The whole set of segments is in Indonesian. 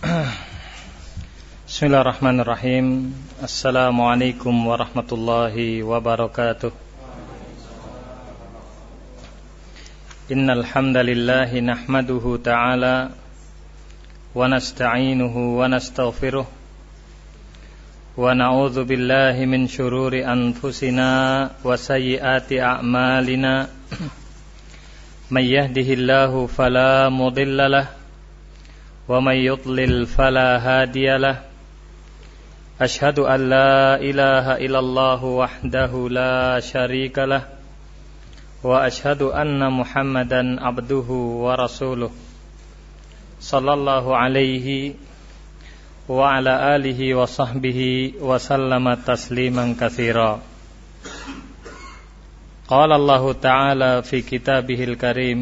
Bismillahirrahmanirrahim. Assalamualaikum warahmatullahi wabarakatuh. Innal hamdalillah nahmaduhu ta'ala wa nasta'inuhu wa nastaghfiruh wa na'udzu billahi min shururi anfusina wa sayyiati a'malina. May yahdihillahu fala wa may yudlil fala hadiya ashhadu an la ilaha illallah wahdahu la syarika lahu واشهد ان محمدا عبده ورسوله صلى الله عليه وعلى اله وصحبه وسلم تسليما كثيرا قال الله تعالى في كتابه الكريم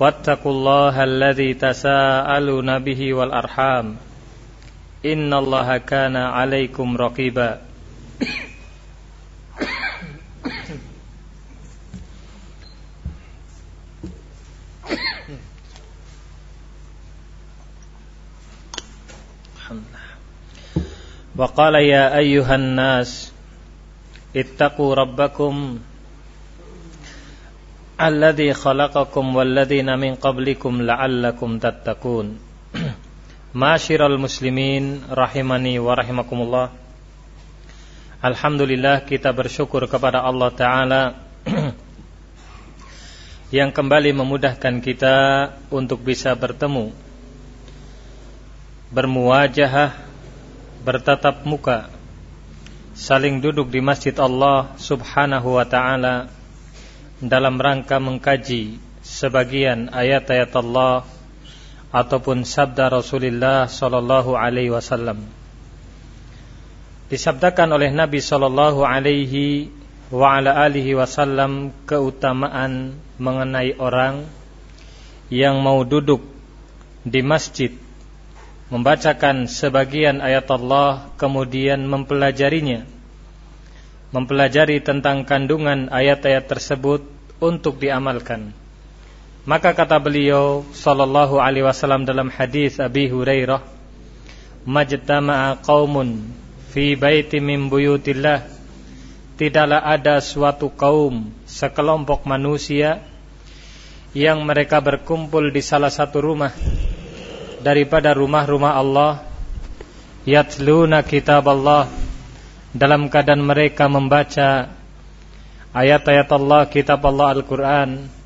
واتقوا الله الذي تساءلون به والأرحام إن الله كان عليكم رقيبا وقال يا أيها الناس اتقوا ربكم Alladhi khalaqakum walladhina min qablikum la'allakum tattaqun Masyiral muslimin rahimani wa rahimakumullah Alhamdulillah kita bersyukur kepada Allah taala yang kembali memudahkan kita untuk bisa bertemu bermuajahah bertatap muka saling duduk di masjid Allah subhanahu wa taala dalam rangka mengkaji sebagian ayat-ayat Allah ataupun sabda Rasulullah sallallahu alaihi wasallam. Disabdakan oleh Nabi sallallahu alaihi wa ala alihi wasallam keutamaan mengenai orang yang mau duduk di masjid membacakan sebagian ayat Allah kemudian mempelajarinya mempelajari tentang kandungan ayat-ayat tersebut untuk diamalkan. Maka kata beliau sallallahu alaihi wasallam dalam hadis Abi Hurairah majtama'a qaumun fi baiti min buyutillah. Tidaklah ada suatu kaum sekelompok manusia yang mereka berkumpul di salah satu rumah daripada rumah-rumah Allah yatluna kitab Allah dalam keadaan mereka membaca ayat-ayat Allah kitab Allah Al-Qur'an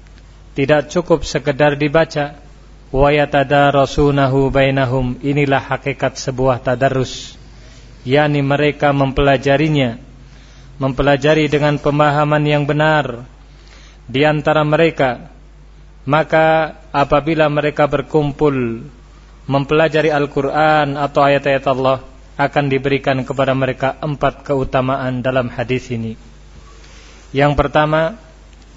tidak cukup sekedar dibaca. Wa yatadarasunahu bainahum. Inilah hakikat sebuah tadarus. Yakni mereka mempelajarinya. Mempelajari dengan pemahaman yang benar di antara mereka. Maka apabila mereka berkumpul mempelajari Al-Quran atau ayat-ayat Allah akan diberikan kepada mereka empat keutamaan dalam hadis ini. Yang pertama,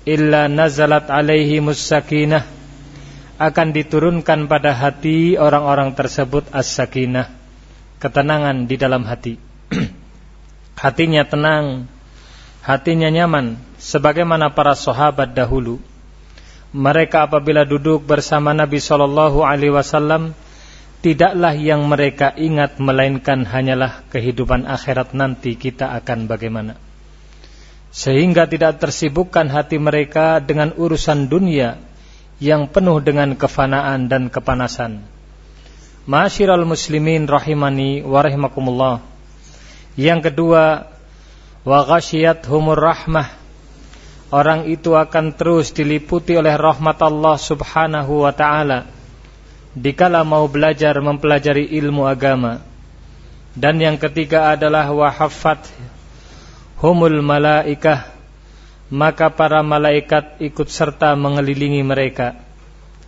illa nazalat alaihi musakinah akan diturunkan pada hati orang-orang tersebut as-sakinah, ketenangan di dalam hati. hatinya tenang, hatinya nyaman, sebagaimana para sahabat dahulu. Mereka apabila duduk bersama Nabi Shallallahu Alaihi Wasallam tidaklah yang mereka ingat melainkan hanyalah kehidupan akhirat nanti kita akan bagaimana. Sehingga tidak tersibukkan hati mereka dengan urusan dunia yang penuh dengan kefanaan dan kepanasan. Masyiral muslimin rahimani wa rahimakumullah. Yang kedua, wa humur rahmah. Orang itu akan terus diliputi oleh rahmat Allah Subhanahu wa taala dikala mau belajar mempelajari ilmu agama. Dan yang ketiga adalah wahafat humul malaikah maka para malaikat ikut serta mengelilingi mereka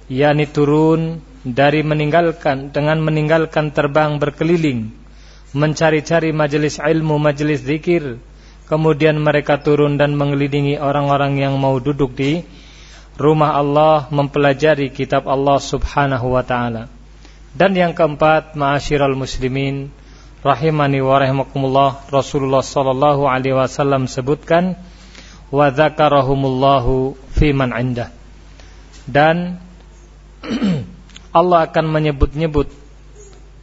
yakni turun dari meninggalkan dengan meninggalkan terbang berkeliling mencari-cari majelis ilmu, majelis zikir, kemudian mereka turun dan mengelilingi orang-orang yang mau duduk di rumah Allah mempelajari kitab Allah Subhanahu wa taala. Dan yang keempat, ma'asyiral muslimin, rahimani wa rahimakumullah, Rasulullah sallallahu alaihi wasallam sebutkan wa dzakarahumullahu fi man indah. Dan Allah akan menyebut-nyebut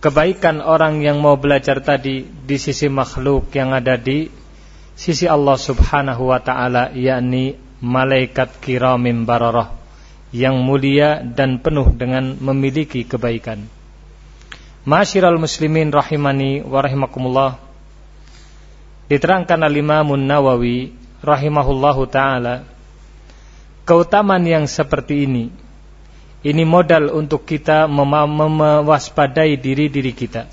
kebaikan orang yang mau belajar tadi di sisi makhluk yang ada di sisi Allah Subhanahu wa taala yakni malaikat kiramin bararah yang mulia dan penuh dengan memiliki kebaikan. Masyiral muslimin rahimani wa rahimakumullah. Diterangkan al-Imam Nawawi rahimahullahu taala keutamaan yang seperti ini ini modal untuk kita mewaspadai diri-diri kita.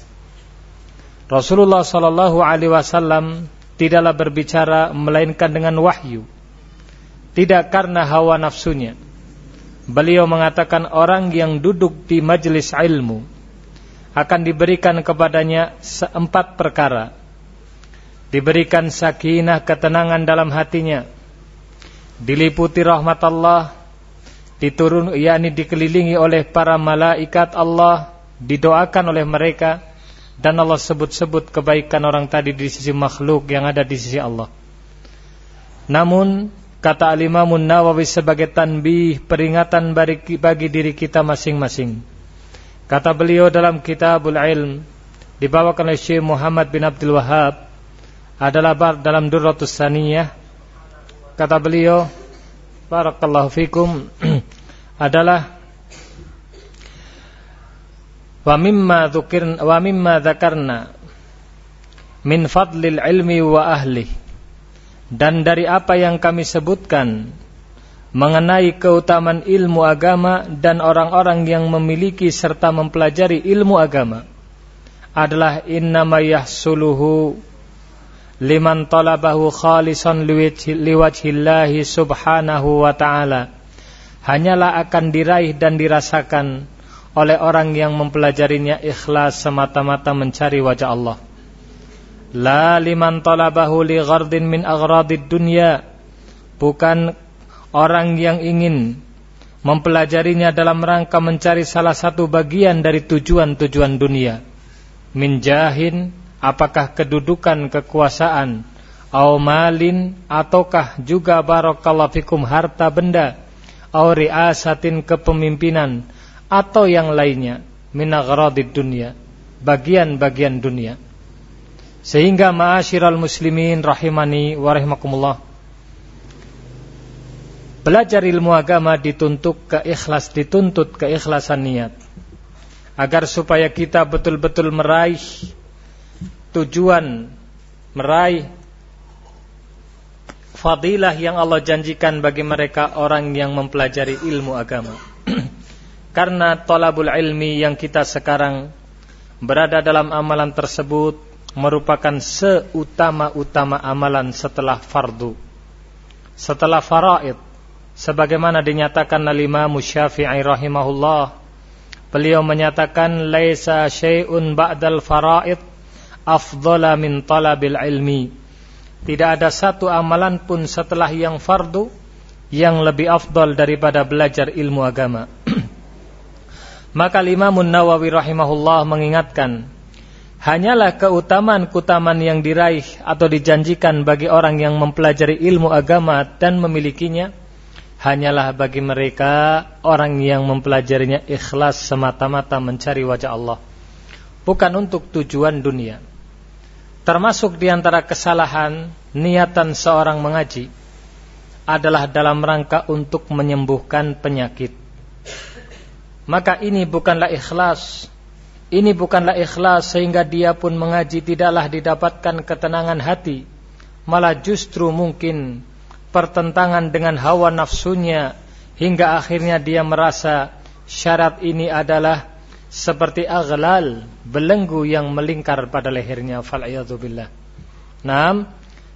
Rasulullah sallallahu alaihi wasallam tidaklah berbicara melainkan dengan wahyu tidak karena hawa nafsunya. Beliau mengatakan orang yang duduk di majelis ilmu akan diberikan kepadanya seempat perkara. Diberikan sakinah ketenangan dalam hatinya. Diliputi rahmat Allah, diturun yakni dikelilingi oleh para malaikat Allah, didoakan oleh mereka dan Allah sebut-sebut kebaikan orang tadi di sisi makhluk yang ada di sisi Allah. Namun Kata Al-Imamun Nawawi sebagai tanbih peringatan bagi, diri kita masing-masing. Kata beliau dalam Kitabul Ilm dibawakan oleh Syekh Muhammad bin Abdul Wahab adalah dalam Durratus Saniyah. Kata beliau, Barakallahu fikum adalah wa mimma dzukirna wa mimma dzakarna min fadlil ilmi wa ahlihi dan dari apa yang kami sebutkan mengenai keutamaan ilmu agama dan orang-orang yang memiliki serta mempelajari ilmu agama adalah innama yahsuluhu liman talabahu khalisan liwajhillahi subhanahu wa ta'ala. Hanyalah akan diraih dan dirasakan oleh orang yang mempelajarinya ikhlas semata-mata mencari wajah Allah La liman talabahu li ghardin min aghradid dunya. Bukan orang yang ingin mempelajarinya dalam rangka mencari salah satu bagian dari tujuan-tujuan dunia. Min jahin, apakah kedudukan, kekuasaan, au malin, ataukah juga barakallahu fikum harta benda, au riasatin kepemimpinan, atau yang lainnya, min aghradid dunya, bagian-bagian dunia. Sehingga ma'asyiral muslimin rahimani wa rahimakumullah. Belajar ilmu agama dituntut keikhlas dituntut keikhlasan niat. Agar supaya kita betul-betul meraih tujuan meraih fadilah yang Allah janjikan bagi mereka orang yang mempelajari ilmu agama. Karena tolabul ilmi yang kita sekarang berada dalam amalan tersebut merupakan seutama-utama amalan setelah fardu. Setelah faraid, sebagaimana dinyatakan oleh Imam Syafi'i rahimahullah, beliau menyatakan laisa syai'un ba'dal faraid afdhala min talabil ilmi. Tidak ada satu amalan pun setelah yang fardu yang lebih afdal daripada belajar ilmu agama. Maka Imam Nawawi rahimahullah mengingatkan hanyalah keutamaan-keutamaan yang diraih atau dijanjikan bagi orang yang mempelajari ilmu agama dan memilikinya hanyalah bagi mereka orang yang mempelajarinya ikhlas semata-mata mencari wajah Allah bukan untuk tujuan dunia. Termasuk di antara kesalahan niatan seorang mengaji adalah dalam rangka untuk menyembuhkan penyakit. Maka ini bukanlah ikhlas ini bukanlah ikhlas sehingga dia pun mengaji tidaklah didapatkan ketenangan hati. Malah justru mungkin pertentangan dengan hawa nafsunya hingga akhirnya dia merasa syarat ini adalah seperti aghlal, belenggu yang melingkar pada lehernya. Fal'iyadzubillah. Nah,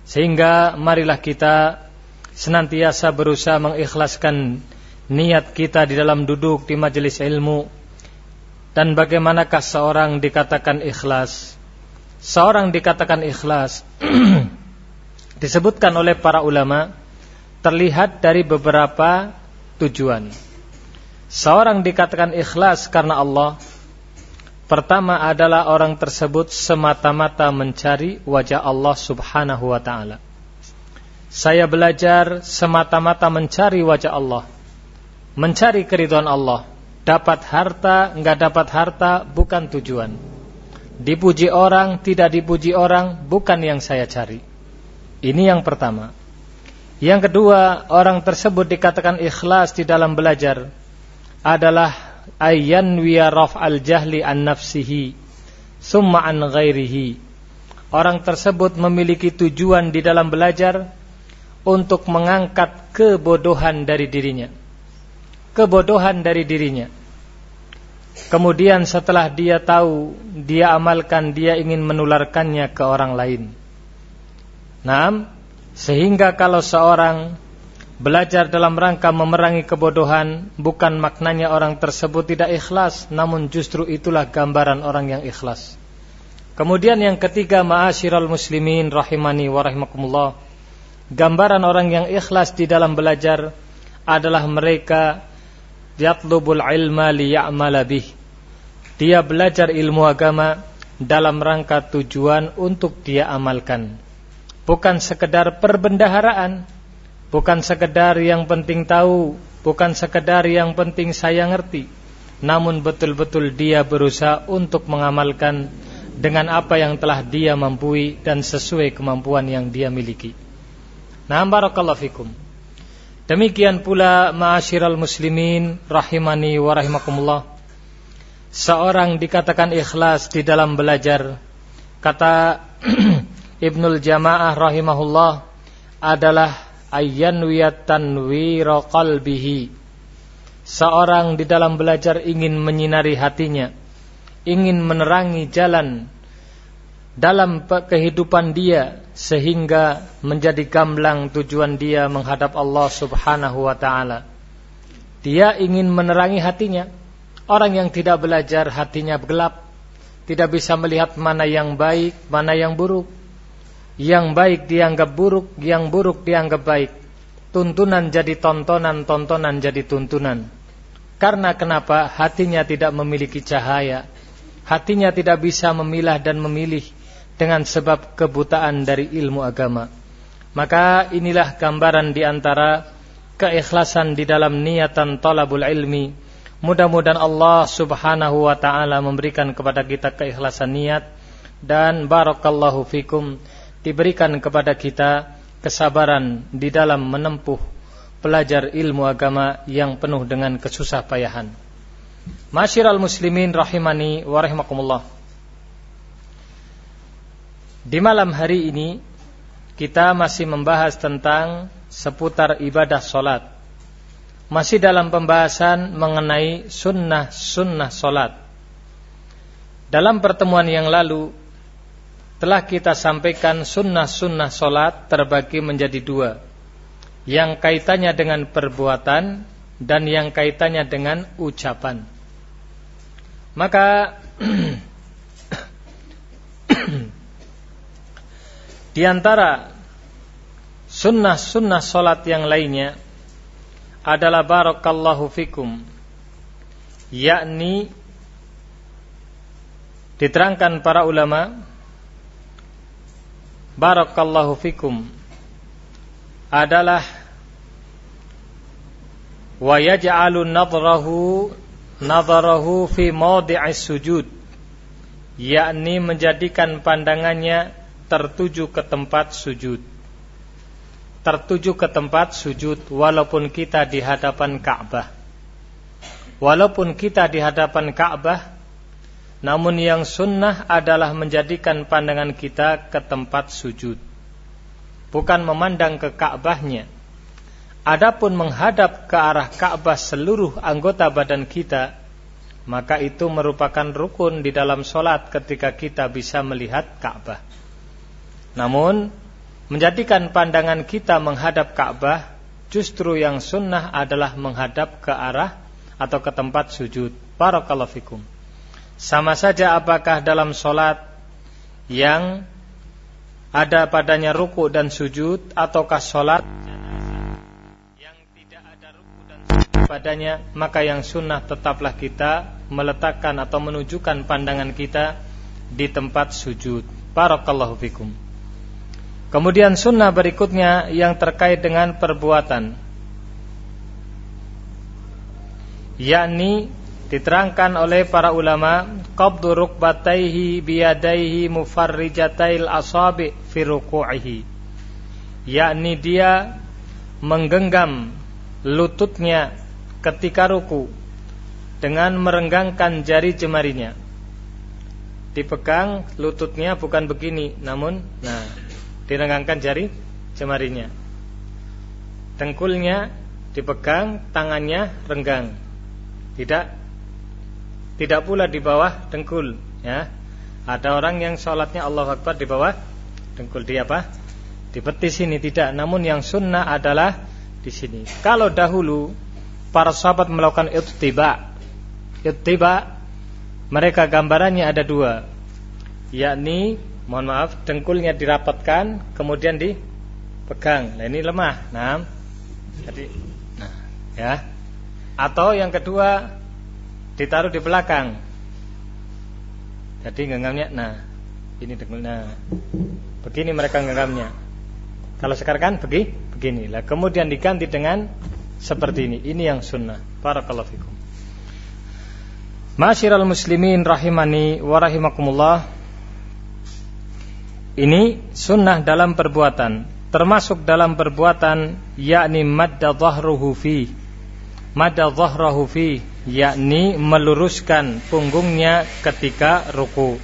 sehingga marilah kita senantiasa berusaha mengikhlaskan niat kita di dalam duduk di majelis ilmu dan bagaimanakah seorang dikatakan ikhlas? seorang dikatakan ikhlas disebutkan oleh para ulama terlihat dari beberapa tujuan. Seorang dikatakan ikhlas karena Allah Pertama adalah orang tersebut semata-mata mencari wajah Allah subhanahu wa ta'ala Saya belajar semata-mata mencari wajah Allah Mencari keriduan Allah Dapat harta, enggak dapat harta, bukan tujuan Dipuji orang, tidak dipuji orang, bukan yang saya cari Ini yang pertama Yang kedua, orang tersebut dikatakan ikhlas di dalam belajar adalah ayyan wiya al jahli an nafsihi summa an ghairihi. Orang tersebut memiliki tujuan di dalam belajar untuk mengangkat kebodohan dari dirinya. Kebodohan dari dirinya. Kemudian setelah dia tahu, dia amalkan, dia ingin menularkannya ke orang lain. Nah, sehingga kalau seorang Belajar dalam rangka memerangi kebodohan bukan maknanya orang tersebut tidak ikhlas, namun justru itulah gambaran orang yang ikhlas. Kemudian yang ketiga, ma'asyiral muslimin rahimani wa rahimakumullah. Gambaran orang yang ikhlas di dalam belajar adalah mereka yatlubul ilma liya'mala bih. Dia belajar ilmu agama dalam rangka tujuan untuk dia amalkan. Bukan sekedar perbendaharaan, Bukan sekedar yang penting tahu, bukan sekedar yang penting saya ngerti, namun betul-betul dia berusaha untuk mengamalkan dengan apa yang telah dia mampu dan sesuai kemampuan yang dia miliki. Nah, barakallahu fikum. Demikian pula ma'asyiral muslimin rahimani wa rahimakumullah. Seorang dikatakan ikhlas di dalam belajar. Kata Ibnul Jamaah rahimahullah adalah ayyanwiyat tanwira qalbihi seorang di dalam belajar ingin menyinari hatinya ingin menerangi jalan dalam kehidupan dia sehingga menjadi gamblang tujuan dia menghadap Allah Subhanahu wa taala. Dia ingin menerangi hatinya. Orang yang tidak belajar hatinya gelap, tidak bisa melihat mana yang baik, mana yang buruk. Yang baik dianggap buruk, yang buruk dianggap baik. Tuntunan jadi tontonan, tontonan jadi tuntunan. Karena kenapa? Hatinya tidak memiliki cahaya. Hatinya tidak bisa memilah dan memilih dengan sebab kebutaan dari ilmu agama. Maka inilah gambaran di antara keikhlasan di dalam niatan talabul ilmi. Mudah-mudahan Allah Subhanahu wa taala memberikan kepada kita keikhlasan niat dan barakallahu fikum diberikan kepada kita kesabaran di dalam menempuh pelajar ilmu agama yang penuh dengan kesusah payahan. Masyiral muslimin rahimani wa rahimakumullah. Di malam hari ini kita masih membahas tentang seputar ibadah solat. Masih dalam pembahasan mengenai sunnah-sunnah solat. Dalam pertemuan yang lalu telah kita sampaikan sunnah-sunnah solat terbagi menjadi dua Yang kaitannya dengan perbuatan Dan yang kaitannya dengan ucapan Maka Di antara Sunnah-sunnah solat yang lainnya Adalah Barakallahu fikum Yakni Diterangkan para ulama barakallahu fikum adalah wa yaj'alu nadrahu nadarahu fi mawdi'is sujud yakni menjadikan pandangannya tertuju ke tempat sujud tertuju ke tempat sujud walaupun kita di hadapan Ka'bah walaupun kita di hadapan Ka'bah namun yang sunnah adalah menjadikan pandangan kita ke tempat sujud. Bukan memandang ke Ka'bahnya. Adapun menghadap ke arah Ka'bah seluruh anggota badan kita, maka itu merupakan rukun di dalam solat ketika kita bisa melihat Ka'bah. Namun, menjadikan pandangan kita menghadap Ka'bah, justru yang sunnah adalah menghadap ke arah atau ke tempat sujud. Barakallahu fikum. Sama saja apakah dalam solat yang ada padanya ruku dan sujud ataukah sholat yang tidak ada ruku dan sujud padanya maka yang sunnah tetaplah kita meletakkan atau menunjukkan pandangan kita di tempat sujud barakallahu fikum kemudian sunnah berikutnya yang terkait dengan perbuatan. Yakni diterangkan oleh para ulama qabdu rukbataihi biyadaihi mufarrijatail asabi fi ruku'ihi. Yakni dia menggenggam lututnya ketika ruku dengan merenggangkan jari jemarinya. Dipegang lututnya bukan begini namun nah direnggangkan jari jemarinya. Dengkulnya dipegang tangannya renggang. Tidak tidak pula di bawah dengkul ya. Ada orang yang sholatnya Allah Akbar di bawah dengkul dia apa? Di petis ini tidak. Namun yang sunnah adalah di sini. Kalau dahulu para sahabat melakukan ittiba. Ittiba mereka gambarannya ada dua. Yakni mohon maaf dengkulnya dirapatkan kemudian dipegang nah ini lemah nah jadi nah ya atau yang kedua ditaruh di belakang. Jadi genggamnya nah ini nah begini mereka genggamnya. Kalau sekarang kan begini, begini lah. Kemudian diganti dengan seperti ini. Ini yang sunnah. Barakallahu fikum. Masyiral muslimin rahimani wa rahimakumullah. Ini sunnah dalam perbuatan, termasuk dalam perbuatan yakni madda dhahruhu fi. Madda fi yakni meluruskan punggungnya ketika ruku.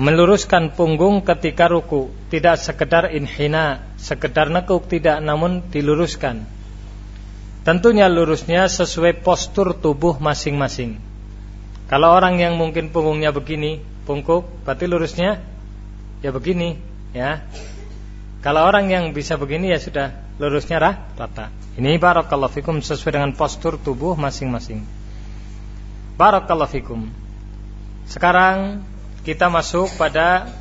Meluruskan punggung ketika ruku, tidak sekedar inhina, sekedar nekuk tidak namun diluruskan. Tentunya lurusnya sesuai postur tubuh masing-masing. Kalau orang yang mungkin punggungnya begini, pungkuk, berarti lurusnya ya begini, ya. Kalau orang yang bisa begini ya sudah lurusnya rata. Ini barakallahu fikum sesuai dengan postur tubuh masing-masing. Barakallahu fikum. Sekarang kita masuk pada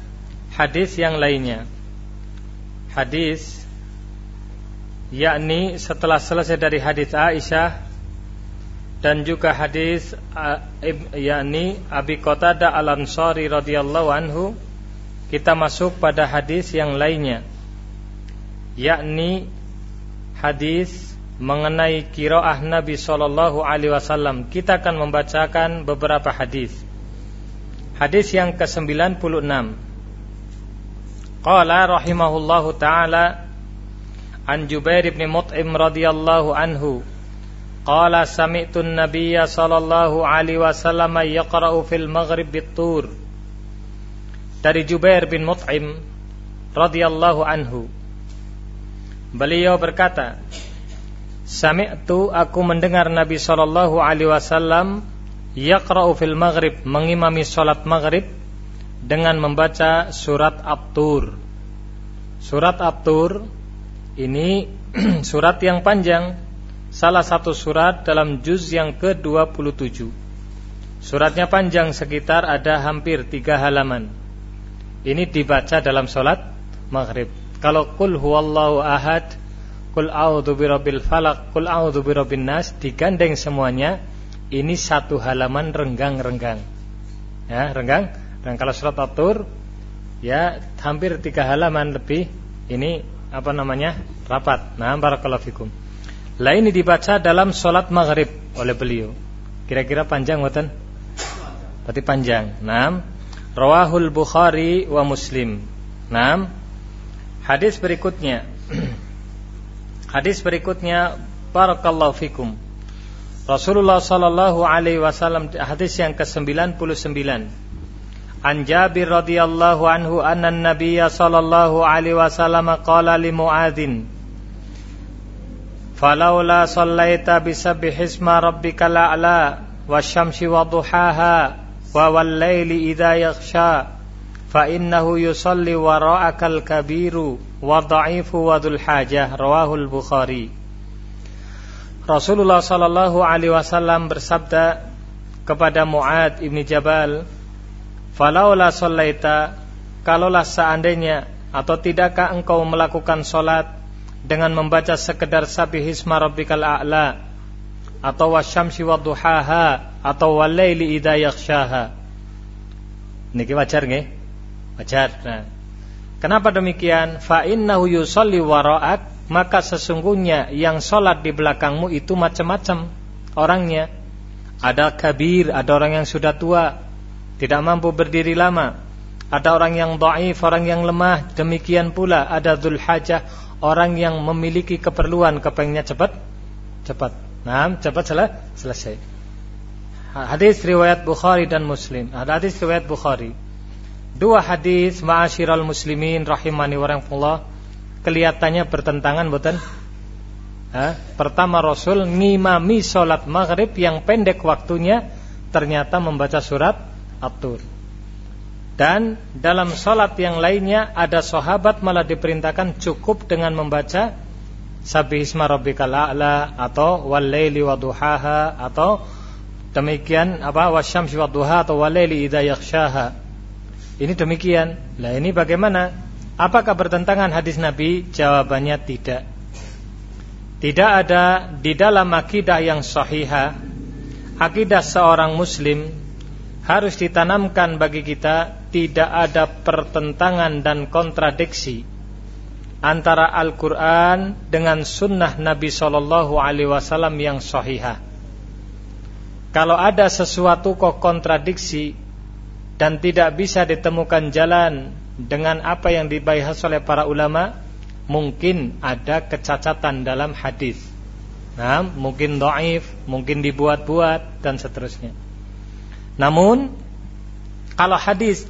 hadis yang lainnya. Hadis yakni setelah selesai dari hadis Aisyah dan juga hadis yakni Abi Qatadah Al-Ansari radhiyallahu anhu kita masuk pada hadis yang lainnya yakni hadis mengenai kiroah Nabi Shallallahu Alaihi Wasallam. Kita akan membacakan beberapa hadis. Hadis yang ke 96 Qala rahimahullahu taala an Jubair bin Mut'im radhiyallahu anhu qala sami'tu an-nabiyya sallallahu alaihi wasallam yaqra'u fil maghrib bit-tur dari Jubair bin Mut'im radhiyallahu anhu Beliau berkata, Sami'tu aku mendengar Nabi sallallahu alaihi wasallam yaqra'u fil maghrib mengimami salat maghrib dengan membaca surat At-Tur. Surat At-Tur ini surat yang panjang, salah satu surat dalam juz yang ke-27. Suratnya panjang sekitar ada hampir tiga halaman. Ini dibaca dalam salat maghrib. Kalau kul huwallahu ahad, kul a'udzu birabbil falaq, kul a'udzu birabbin nas digandeng semuanya, ini satu halaman renggang-renggang. Ya, renggang. Dan kalau surat At-Tur ya hampir tiga halaman lebih ini apa namanya? rapat. Nah, barakallahu fikum. Lah ini dibaca dalam sholat maghrib oleh beliau. Kira-kira panjang wonten? Berarti panjang. Naam. Rawahul Bukhari wa Muslim. Naam. Hadis berikutnya Hadis berikutnya Barakallahu fikum Rasulullah sallallahu alaihi wasallam hadis yang ke-99 An Jabir radhiyallahu anhu anna an-nabiy sallallahu alaihi wasallam qala li Muadzin Falaula sallaita bisabbihi isma rabbikal a'la wasyamsi wadhuhaha fa innahu yusalli wara'akal kabiru wa dha'ifu wa dhul hajah rawahul bukhari Rasulullah sallallahu alaihi wasallam bersabda kepada Muad ibni Jabal falaula sallaita kalaulah seandainya atau tidakkah engkau melakukan solat dengan membaca sekedar sabihisma rabbikal a'la atau wasyamsi wadduhaha atau walaili idza yaghshaha. Niki wajar nggih? Wajar. Nah, kenapa demikian? Fa innahu yusalli wara'ak, maka sesungguhnya yang salat di belakangmu itu macam-macam orangnya. Ada kabir, ada orang yang sudah tua, tidak mampu berdiri lama. Ada orang yang dhaif, orang yang lemah, demikian pula ada dzul hajah, orang yang memiliki keperluan kepengennya cepat cepat. Nah, cepat sel selesai. Hadis riwayat Bukhari dan Muslim. Hadis riwayat Bukhari. Dua hadis ma'asyiral muslimin rahimani wa kelihatannya bertentangan betul? Pertama Rasul ngimami sholat maghrib yang pendek waktunya ternyata membaca surat At-Tur. Dan dalam sholat yang lainnya ada sahabat malah diperintahkan cukup dengan membaca Sabihisma rabbikal a'la atau wal-laili waduhaha atau demikian apa wasyamsi wadduha atau wal-laili idza yaghshaha. Ini demikian. Lah ini bagaimana? Apakah bertentangan hadis Nabi? Jawabannya tidak. Tidak ada di dalam akidah yang sahihah Akidah seorang muslim Harus ditanamkan bagi kita Tidak ada pertentangan dan kontradiksi Antara Al-Quran dengan sunnah Nabi Sallallahu Alaihi Wasallam yang sahihah Kalau ada sesuatu kok kontradiksi Dan tidak bisa ditemukan jalan Dengan apa yang dibahas oleh para ulama mungkin ada kecacatan dalam hadis. Nah, mungkin doaif, mungkin dibuat-buat dan seterusnya. Namun kalau hadis,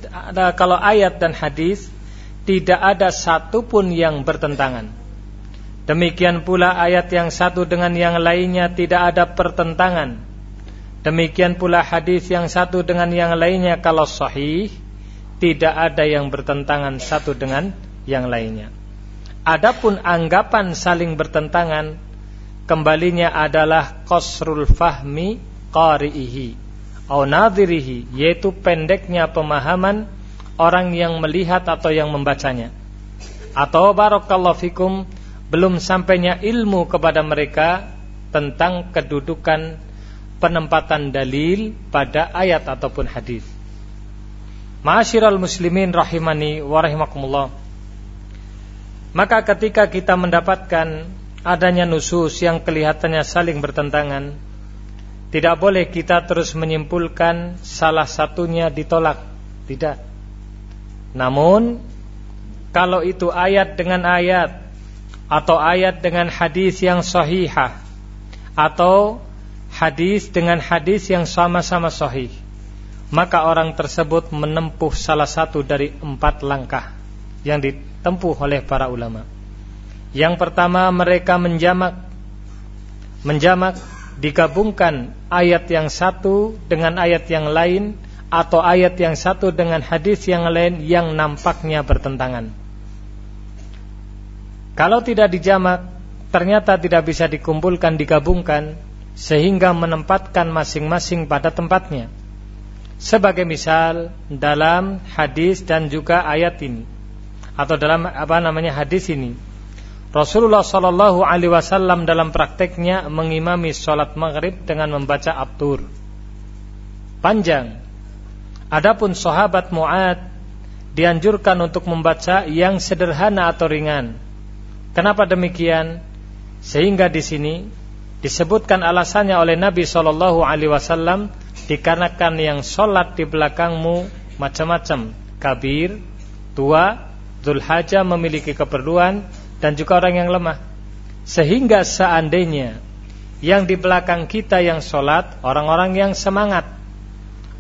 kalau ayat dan hadis tidak ada satupun yang bertentangan. Demikian pula ayat yang satu dengan yang lainnya tidak ada pertentangan. Demikian pula hadis yang satu dengan yang lainnya kalau sahih tidak ada yang bertentangan satu dengan yang lainnya. Adapun anggapan saling bertentangan kembalinya adalah qasrul fahmi qari'ihi au nadhirihi yaitu pendeknya pemahaman orang yang melihat atau yang membacanya atau barakallahu fikum belum sampainya ilmu kepada mereka tentang kedudukan penempatan dalil pada ayat ataupun hadis. Ma'asyiral muslimin rahimani wa rahimakumullah. Maka ketika kita mendapatkan adanya nusus yang kelihatannya saling bertentangan, tidak boleh kita terus menyimpulkan salah satunya ditolak. Tidak. Namun, kalau itu ayat dengan ayat atau ayat dengan hadis yang sahihah atau hadis dengan hadis yang sama-sama sahih, maka orang tersebut menempuh salah satu dari empat langkah yang ditempuh oleh para ulama. Yang pertama mereka menjamak menjamak digabungkan ayat yang satu dengan ayat yang lain atau ayat yang satu dengan hadis yang lain yang nampaknya bertentangan. Kalau tidak dijamak, ternyata tidak bisa dikumpulkan digabungkan sehingga menempatkan masing-masing pada tempatnya. Sebagai misal dalam hadis dan juga ayat ini atau dalam apa namanya hadis ini Rasulullah Shallallahu Alaihi Wasallam dalam prakteknya mengimami sholat maghrib dengan membaca abtur panjang. Adapun sahabat Muad dianjurkan untuk membaca yang sederhana atau ringan. Kenapa demikian? Sehingga di sini disebutkan alasannya oleh Nabi Shallallahu Alaihi Wasallam dikarenakan yang sholat di belakangmu macam-macam, kabir, tua, Zulhaja memiliki keperluan dan juga orang yang lemah. Sehingga seandainya yang di belakang kita yang sholat orang-orang yang semangat,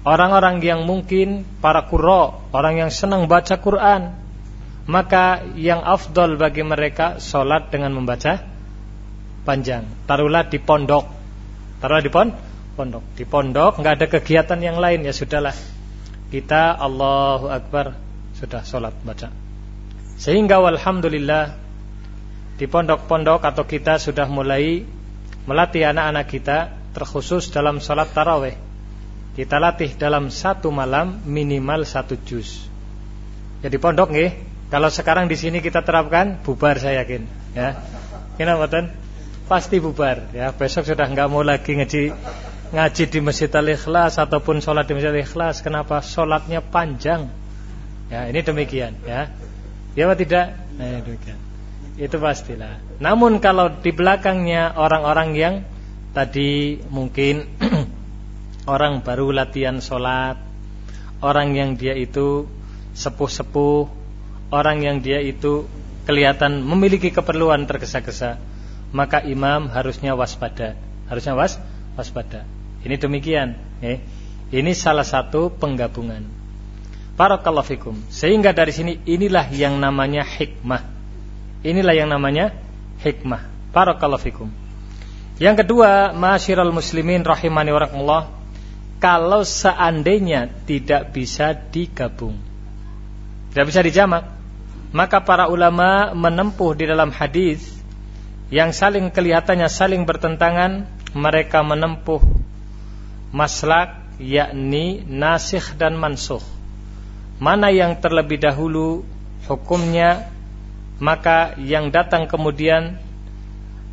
orang-orang yang mungkin para kuro, orang yang senang baca Quran, maka yang afdol bagi mereka sholat dengan membaca panjang. Taruhlah di pondok, taruhlah di pon, pondok, di pondok nggak ada kegiatan yang lain ya sudahlah. Kita Allahu Akbar sudah sholat baca. Sehingga walhamdulillah di pondok-pondok atau kita sudah mulai melatih anak-anak kita terkhusus dalam salat taraweh. Kita latih dalam satu malam minimal satu juz. Jadi pondok nih. Kalau sekarang di sini kita terapkan bubar saya yakin, ya. Kenapa ten? Pasti bubar, ya. Besok sudah nggak mau lagi ngaji ngaji di Masjid Al-Ikhlas ataupun sholat di Masjid Al-Ikhlas. Kenapa? Sholatnya panjang. Ya, ini demikian, ya. Ya apa tidak? Nah, demikian. Itu pastilah. Namun kalau di belakangnya orang-orang yang tadi mungkin orang baru latihan sholat, orang yang dia itu sepuh-sepuh, orang yang dia itu kelihatan memiliki keperluan tergesa-gesa, maka imam harusnya waspada. Harusnya was waspada. Ini demikian, eh. Ini salah satu penggabungan. Barakallahu fikum. Sehingga dari sini inilah yang namanya hikmah. Inilah yang namanya hikmah. Barakallahu fikum. Yang kedua, masyiral muslimin rahimani wa kalau seandainya tidak bisa digabung. Tidak bisa dijamak. Maka para ulama menempuh di dalam hadis yang saling kelihatannya saling bertentangan, mereka menempuh maslak yakni nasikh dan mansuh mana yang terlebih dahulu hukumnya maka yang datang kemudian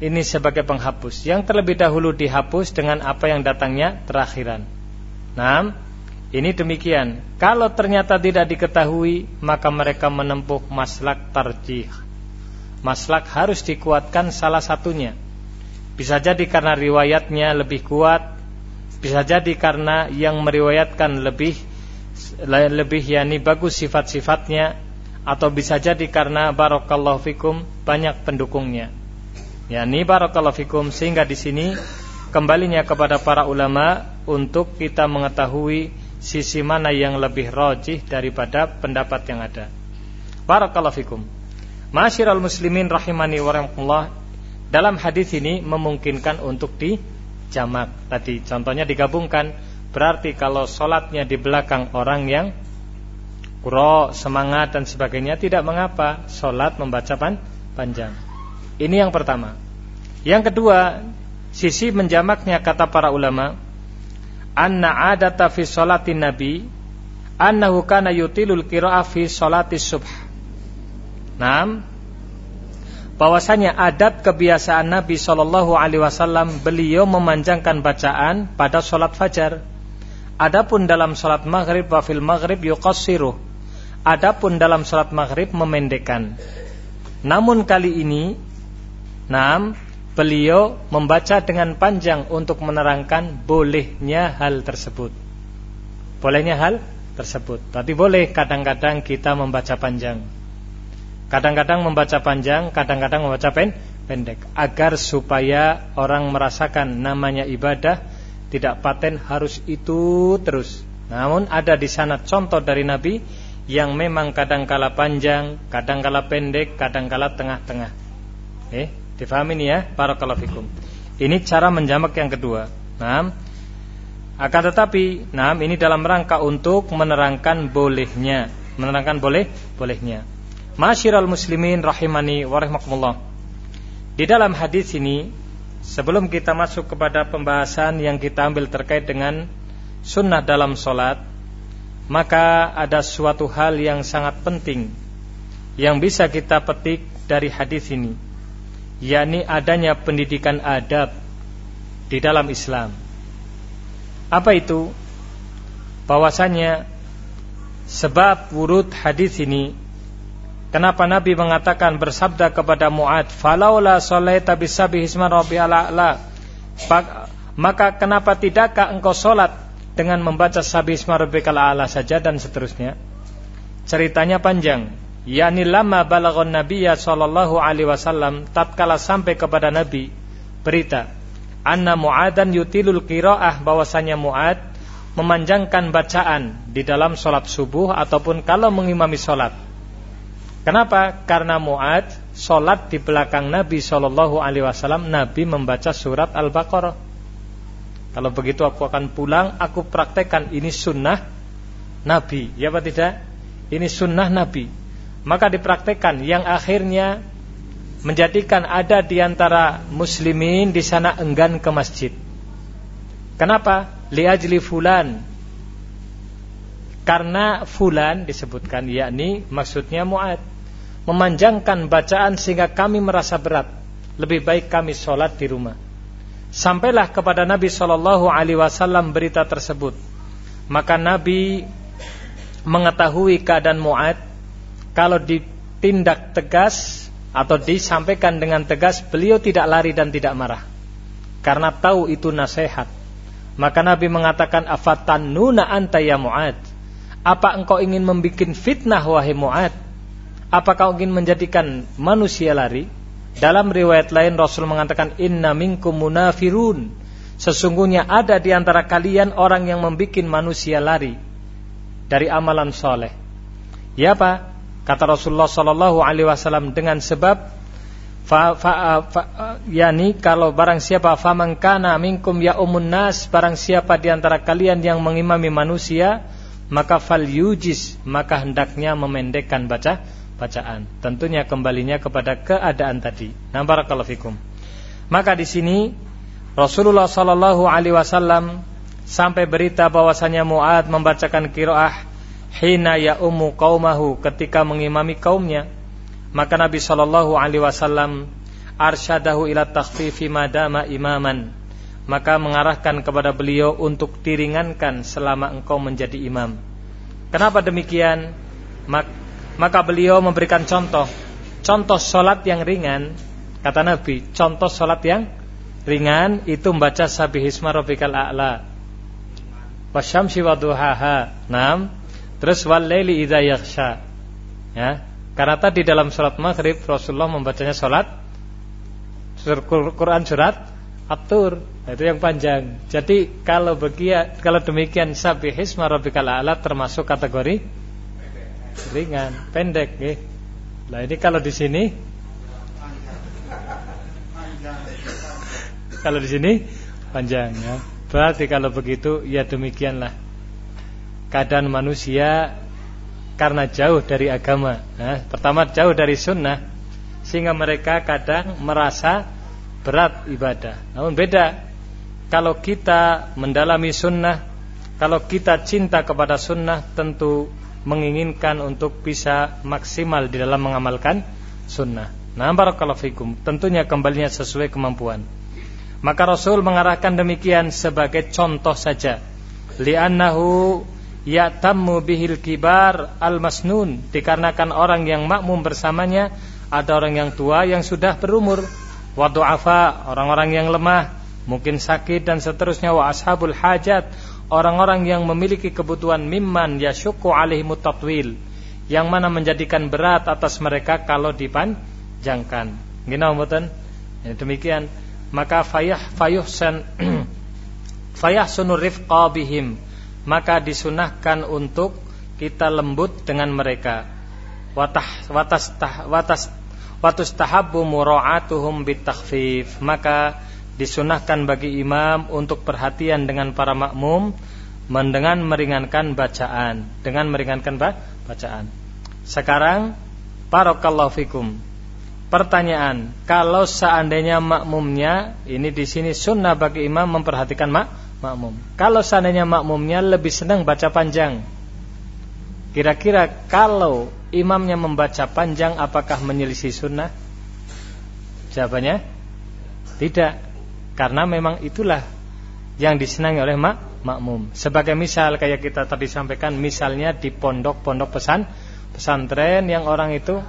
ini sebagai penghapus yang terlebih dahulu dihapus dengan apa yang datangnya terakhiran nah ini demikian. Kalau ternyata tidak diketahui maka mereka menempuh maslak tarjih. Maslak harus dikuatkan salah satunya. Bisa jadi karena riwayatnya lebih kuat bisa jadi karena yang meriwayatkan lebih lebih yakni bagus sifat-sifatnya atau bisa jadi karena barakallahu fikum banyak pendukungnya. Yani barakallahu fikum sehingga di sini kembalinya kepada para ulama untuk kita mengetahui sisi mana yang lebih rajih daripada pendapat yang ada. Barakallahu fikum. Masyiral muslimin rahimani wa rahmatullah dalam hadis ini memungkinkan untuk dijamak tadi contohnya digabungkan Berarti kalau sholatnya di belakang orang yang kuro, semangat dan sebagainya tidak mengapa sholat membaca pan panjang. Ini yang pertama. Yang kedua, sisi menjamaknya kata para ulama, anna adata fi sholatin nabi annahu kana yutilul qira'ah fi sholatis subh. Nam, bahwasanya adat kebiasaan Nabi Shallallahu Alaihi Wasallam beliau memanjangkan bacaan pada sholat fajar. Adapun dalam salat maghrib wa fil maghrib yuqassiruh. Adapun dalam salat maghrib memendekkan. Namun kali ini, nam beliau membaca dengan panjang untuk menerangkan bolehnya hal tersebut. Bolehnya hal tersebut. Tapi boleh kadang-kadang kita membaca panjang. Kadang-kadang membaca panjang, kadang-kadang membaca pen pendek agar supaya orang merasakan namanya ibadah tidak paten harus itu terus. Namun ada di sana contoh dari Nabi yang memang kadang kala panjang, kadang kala pendek, kadang kala tengah-tengah. Eh, difahami ini ya, barakallahu fikum. Ini cara menjamak yang kedua. Nah, akan tetapi, nah ini dalam rangka untuk menerangkan bolehnya, menerangkan boleh bolehnya. Masyiral muslimin rahimani wa Di dalam hadis ini Sebelum kita masuk kepada pembahasan yang kita ambil terkait dengan sunnah dalam solat Maka ada suatu hal yang sangat penting Yang bisa kita petik dari hadis ini yakni adanya pendidikan adab di dalam Islam Apa itu? Bahwasanya sebab wurud hadis ini Kenapa Nabi mengatakan bersabda kepada Mu'ad, "Falaula shalaita bisabihi isma rabbiyal a'la." Maka kenapa tidakkah engkau solat dengan membaca sabi isma rabbikal a'la saja dan seterusnya? Ceritanya panjang. Yani lama balagon Nabiya sallallahu alaihi wasallam tatkala sampai kepada Nabi berita anna Mu'adan yutilul qiraah bahwasanya Mu'ad memanjangkan bacaan di dalam solat subuh ataupun kalau mengimami solat Kenapa? Karena Mu'ad Sholat di belakang Nabi Shallallahu Alaihi Wasallam Nabi membaca surat Al-Baqarah Kalau begitu aku akan pulang Aku praktekkan ini sunnah Nabi Ya apa tidak? Ini sunnah Nabi Maka dipraktekkan Yang akhirnya Menjadikan ada di antara muslimin di sana enggan ke masjid. Kenapa? Liajli fulan Karena fulan disebutkan yakni maksudnya Mu'ad memanjangkan bacaan sehingga kami merasa berat. Lebih baik kami sholat di rumah. Sampailah kepada Nabi Shallallahu Alaihi Wasallam berita tersebut. Maka Nabi mengetahui keadaan Mu'ad. Kalau ditindak tegas atau disampaikan dengan tegas, beliau tidak lari dan tidak marah. Karena tahu itu nasihat. Maka Nabi mengatakan afatan nuna anta ya Mu'ad. Apa engkau ingin membuat fitnah wahai Mu'ad? Apakah ingin menjadikan manusia lari? Dalam riwayat lain Rasul mengatakan inna minkum munafirun. Sesungguhnya ada di antara kalian orang yang membuat manusia lari dari amalan soleh. Ya Pak, kata Rasulullah Sallallahu Alaihi Wasallam dengan sebab fa, fa, fa, yani kalau barang siapa famangkana minkum ya umun nas barang siapa di antara kalian yang mengimami manusia maka fal yujis maka hendaknya memendekkan baca bacaan. Tentunya kembalinya kepada keadaan tadi. Nah, barakallahu fikum. Maka di sini Rasulullah sallallahu alaihi wasallam sampai berita bahwasanya Muad membacakan qiraah hina ya ummu qaumahu ketika mengimami kaumnya. Maka Nabi sallallahu alaihi wasallam arsyadahu ila takhfifi madama imaman. Maka mengarahkan kepada beliau untuk diringankan selama engkau menjadi imam. Kenapa demikian? Maka beliau memberikan contoh Contoh sholat yang ringan Kata Nabi Contoh sholat yang ringan Itu membaca sabihisma rabbikal a'la Wasyamsi waduhaha Nam Terus wallayli idha yaksha Ya. Karena tadi dalam sholat maghrib Rasulullah membacanya sholat Quran surat Atur Itu yang panjang. Jadi kalau begia, kalau demikian Sabihisma rabbikal a'la termasuk kategori ringan, pendek ya. Nah ini kalau di sini kalau di sini panjang ya. Berarti kalau begitu ya demikianlah keadaan manusia karena jauh dari agama. Nah, pertama jauh dari sunnah sehingga mereka kadang merasa berat ibadah. Namun beda kalau kita mendalami sunnah, kalau kita cinta kepada sunnah tentu menginginkan untuk bisa maksimal di dalam mengamalkan sunnah. Nah, barakallahu fikum. Tentunya kembalinya sesuai kemampuan. Maka Rasul mengarahkan demikian sebagai contoh saja. Li'annahu ya'tammu bihil kibar al-masnun. Dikarenakan orang yang makmum bersamanya ada orang yang tua yang sudah berumur. Wa du'afa, orang-orang yang lemah, mungkin sakit dan seterusnya wa ashabul hajat orang-orang yang memiliki kebutuhan mimman yasyukku alaihi mutatwil yang mana menjadikan berat atas mereka kalau dipanjangkan. Gina mboten? Ya, demikian. Maka fayah fayuhsan fayahsunu rifqa bihim. Maka disunahkan untuk kita lembut dengan mereka. Watas watas watus bitakhfif. Maka disunahkan bagi imam untuk perhatian dengan para makmum dengan meringankan bacaan, dengan meringankan bacaan. Sekarang barakallahu fikum. Pertanyaan, kalau seandainya makmumnya ini di sini sunnah bagi imam memperhatikan mak makmum. Kalau seandainya makmumnya lebih senang baca panjang, kira-kira kalau imamnya membaca panjang apakah menyelisih sunnah? Jawabannya tidak. Karena memang itulah yang disenangi oleh mak makmum. Sebagai misal kayak kita tadi sampaikan misalnya di pondok-pondok pesan pesantren yang orang itu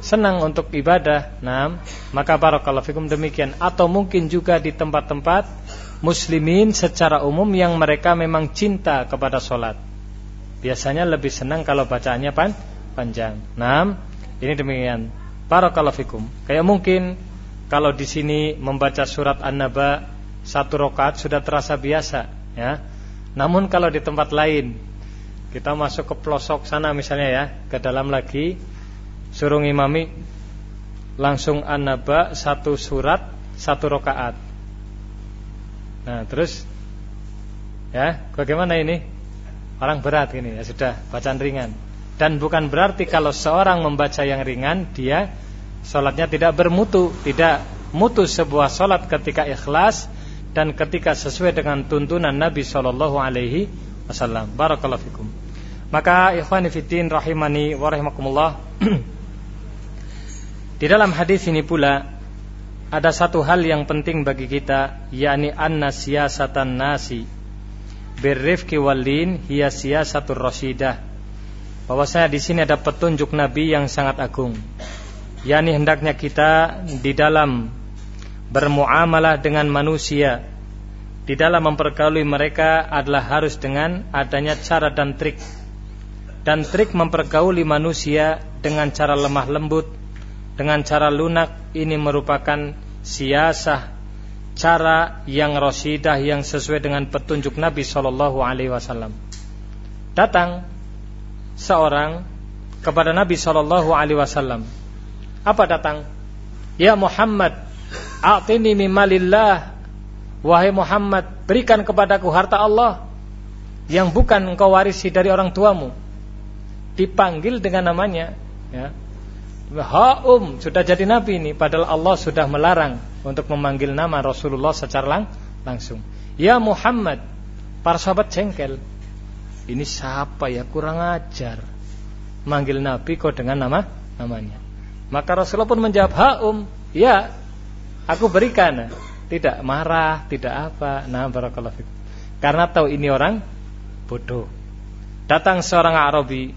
senang untuk ibadah. Nah, maka barakallahu fikum demikian atau mungkin juga di tempat-tempat muslimin secara umum yang mereka memang cinta kepada sholat. Biasanya lebih senang kalau bacaannya pan panjang. Nah, ini demikian. Barakallahu fikum. Kayak mungkin kalau di sini membaca surat An-Naba satu rokat sudah terasa biasa, ya. Namun kalau di tempat lain kita masuk ke pelosok sana misalnya ya, ke dalam lagi suruh imami langsung An-Naba satu surat satu rokaat. Nah terus? Ya bagaimana ini? Orang berat ini ya sudah bacaan ringan. Dan bukan berarti kalau seorang membaca yang ringan dia Sholatnya tidak bermutu Tidak mutu sebuah sholat ketika ikhlas Dan ketika sesuai dengan tuntunan Nabi Shallallahu Alaihi Wasallam. Barakallahu fikum. Maka ikhwan fillah rahimani wa rahimakumullah. Di dalam hadis ini pula ada satu hal yang penting bagi kita yakni anna siyasatan nasi birrifqi wallin hiya siyasatur rasyidah bahwasanya di sini ada petunjuk Nabi yang sangat agung. yakni hendaknya kita di dalam bermuamalah dengan manusia, di dalam mempergauli mereka adalah harus dengan adanya cara dan trik. Dan trik mempergauli manusia dengan cara lemah lembut, dengan cara lunak ini merupakan siasah cara yang rosidah yang sesuai dengan petunjuk Nabi Shallallahu Alaihi Wasallam. Datang seorang kepada Nabi Shallallahu Alaihi Wasallam. Apa datang? Ya Muhammad, atini mimalillah. Wahai Muhammad, berikan kepadaku harta Allah yang bukan engkau warisi dari orang tuamu. Dipanggil dengan namanya, ya. Haum sudah jadi nabi ini padahal Allah sudah melarang untuk memanggil nama Rasulullah secara lang langsung. Ya Muhammad, para sahabat jengkel ini siapa ya? Kurang ajar. Manggil Nabi kok dengan nama namanya. Maka Rasulullah pun menjawab haum ya aku berikan. Tidak marah tidak apa. Nah barakallahu fikum. Karena tahu ini orang bodoh. Datang seorang Arabi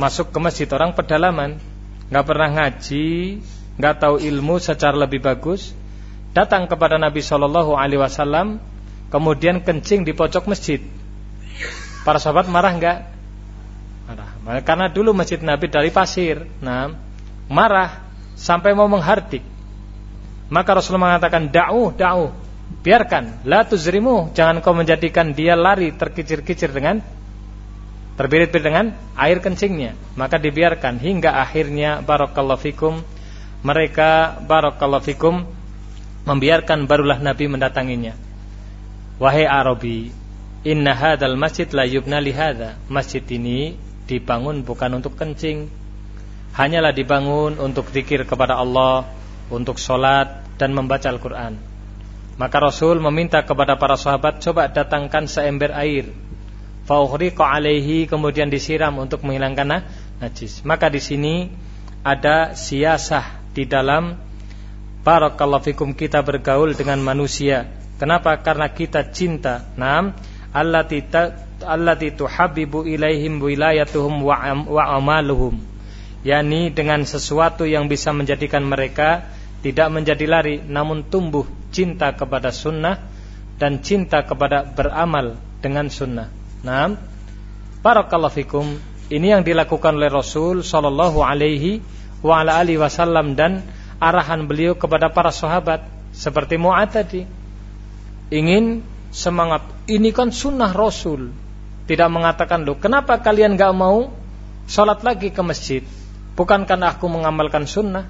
masuk ke masjid orang pedalaman nggak pernah ngaji nggak tahu ilmu secara lebih bagus datang kepada Nabi Shallallahu Alaihi Wasallam kemudian kencing di pojok masjid Para sahabat marah enggak? Marah. Karena dulu masjid Nabi dari pasir. Nah, marah sampai mau menghardik. Maka Rasulullah mengatakan, "Da'u, da'u. Biarkan, la tuzrimu, jangan kau menjadikan dia lari terkicir-kicir dengan terbirit-birit dengan air kencingnya. Maka dibiarkan hingga akhirnya barakallahu fikum mereka barakallahu fikum membiarkan barulah Nabi mendatanginya. Wahai Arabi, Inna hadal masjid la yubna lihada Masjid ini dibangun bukan untuk kencing Hanyalah dibangun untuk zikir kepada Allah Untuk sholat dan membaca Al-Quran Maka Rasul meminta kepada para sahabat Coba datangkan seember air Fauhriqa alaihi Kemudian disiram untuk menghilangkan najis. Maka di sini ada siasah di dalam Barakallahu fikum kita bergaul dengan manusia. Kenapa? Karena kita cinta. Nah allati allati tuhabbibu ilaihim wilayatuhum wa amaluhum. Yakni dengan sesuatu yang bisa menjadikan mereka tidak menjadi lari namun tumbuh cinta kepada sunnah dan cinta kepada beramal dengan sunnah. Nah, barakallahu fikum. Ini yang dilakukan oleh Rasul sallallahu alaihi wa ala alihi wasallam dan arahan beliau kepada para sahabat seperti Mu'ad tadi. Ingin semangat. Ini kan sunnah Rasul. Tidak mengatakan loh, kenapa kalian gak mau sholat lagi ke masjid? Bukankah aku mengamalkan sunnah?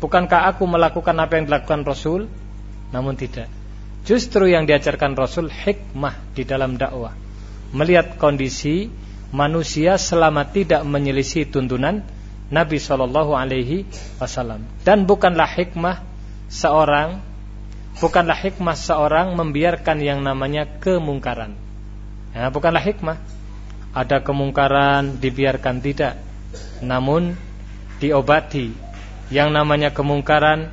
Bukankah aku melakukan apa yang dilakukan Rasul? Namun tidak. Justru yang diajarkan Rasul hikmah di dalam dakwah. Melihat kondisi manusia selama tidak menyelisih tuntunan Nabi Shallallahu Alaihi Wasallam. Dan bukanlah hikmah seorang bukanlah hikmah seorang membiarkan yang namanya kemungkaran. Ya, bukanlah hikmah. Ada kemungkaran dibiarkan tidak, namun diobati. Yang namanya kemungkaran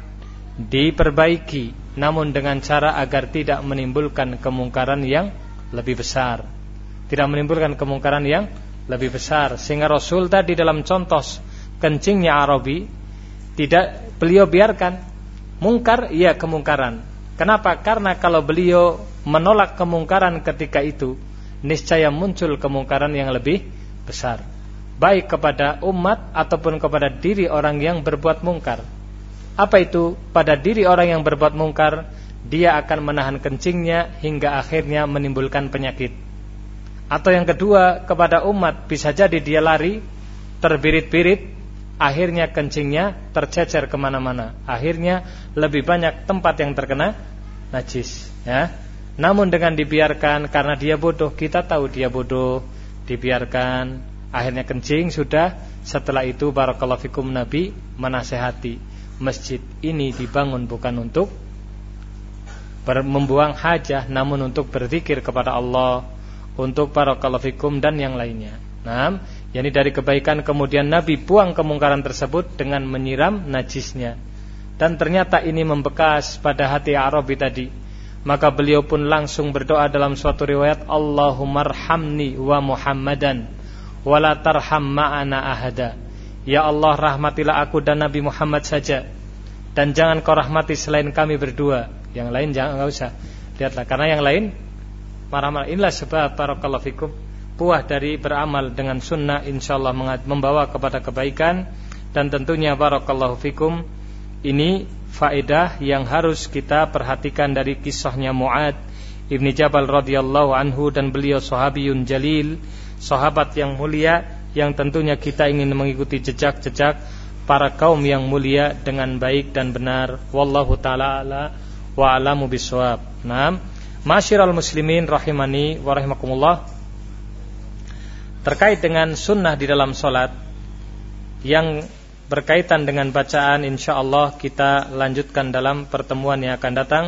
diperbaiki, namun dengan cara agar tidak menimbulkan kemungkaran yang lebih besar. Tidak menimbulkan kemungkaran yang lebih besar. Sehingga Rasul tadi dalam contoh kencingnya Arabi tidak beliau biarkan mungkar ya kemungkaran Kenapa? Karena kalau beliau menolak kemungkaran ketika itu, niscaya muncul kemungkaran yang lebih besar. Baik kepada umat ataupun kepada diri orang yang berbuat mungkar. Apa itu? Pada diri orang yang berbuat mungkar, dia akan menahan kencingnya hingga akhirnya menimbulkan penyakit. Atau yang kedua, kepada umat bisa jadi dia lari, terbirit-birit, akhirnya kencingnya tercecer ke mana-mana. Akhirnya lebih banyak tempat yang terkena najis. Ya. Namun dengan dibiarkan karena dia bodoh, kita tahu dia bodoh, dibiarkan, akhirnya kencing sudah. Setelah itu barakallahu fikum Nabi menasehati masjid ini dibangun bukan untuk membuang hajah, namun untuk berzikir kepada Allah, untuk barakallahu fikum dan yang lainnya. Nah, yakni dari kebaikan kemudian Nabi buang kemungkaran tersebut dengan menyiram najisnya. Dan ternyata ini membekas pada hati Arabi tadi. Maka beliau pun langsung berdoa dalam suatu riwayat Allahumarhamni wa Muhammadan wala tarham ma'ana ahada. Ya Allah rahmatilah aku dan Nabi Muhammad saja dan jangan kau rahmati selain kami berdua. Yang lain jangan enggak usah. Lihatlah karena yang lain marah-marah. Inilah sebab barakallahu fikum buah dari beramal dengan sunnah insyaallah membawa kepada kebaikan dan tentunya barakallahu fikum ini faedah yang harus kita perhatikan dari kisahnya Muad Ibni Jabal radhiyallahu anhu dan beliau sahabiyun jalil sahabat yang mulia yang tentunya kita ingin mengikuti jejak-jejak para kaum yang mulia dengan baik dan benar wallahu taala wa alamu bisawab. Naam. Masyiral muslimin rahimani wa rahimakumullah. Terkait dengan sunnah di dalam solat yang berkaitan dengan bacaan insya Allah kita lanjutkan dalam pertemuan yang akan datang.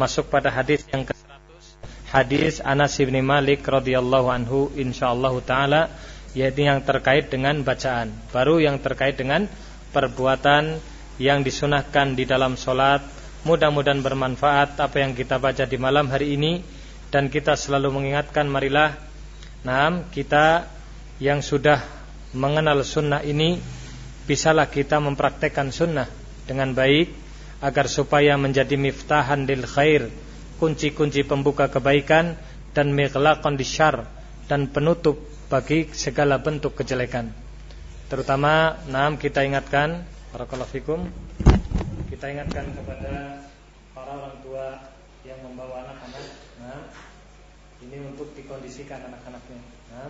Masuk pada hadis yang ke 100 hadis Anas bin Malik radhiyallahu anhu insyaallah taala yaitu yang terkait dengan bacaan. Baru yang terkait dengan perbuatan yang disunahkan di dalam solat mudah-mudahan bermanfaat apa yang kita baca di malam hari ini. Dan kita selalu mengingatkan marilah Nah, kita yang sudah mengenal sunnah ini bisalah kita mempraktekkan sunnah dengan baik agar supaya menjadi miftahan lil khair kunci-kunci pembuka kebaikan dan mighlaqan disyar dan penutup bagi segala bentuk kejelekan. Terutama enam kita ingatkan barakallahu fikum kita ingatkan kepada para orang tua yang membawa anak-anak. Nah ini untuk dikondisikan anak-anaknya. Nah